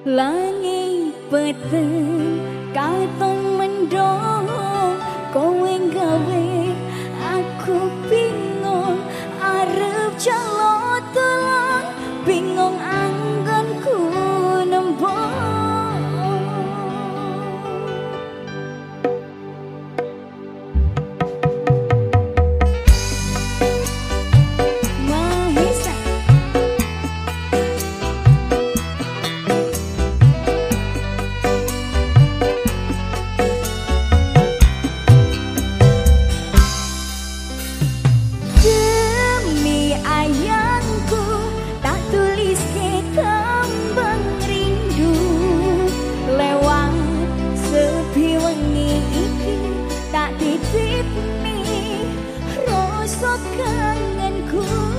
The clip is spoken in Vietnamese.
Langit peteng katon mendong kowe gawe aku bingung arep jalan cool